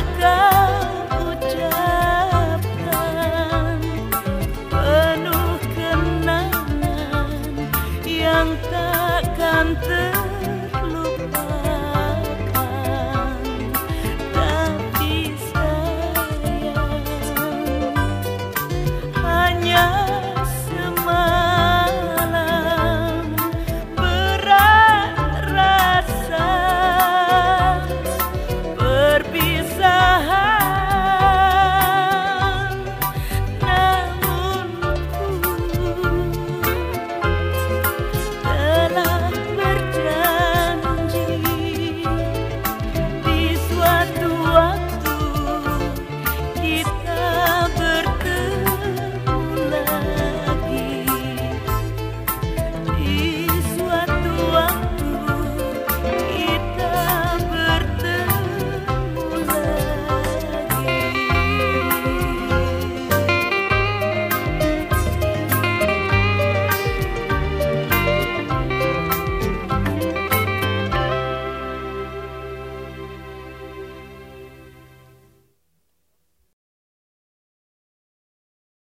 bahkan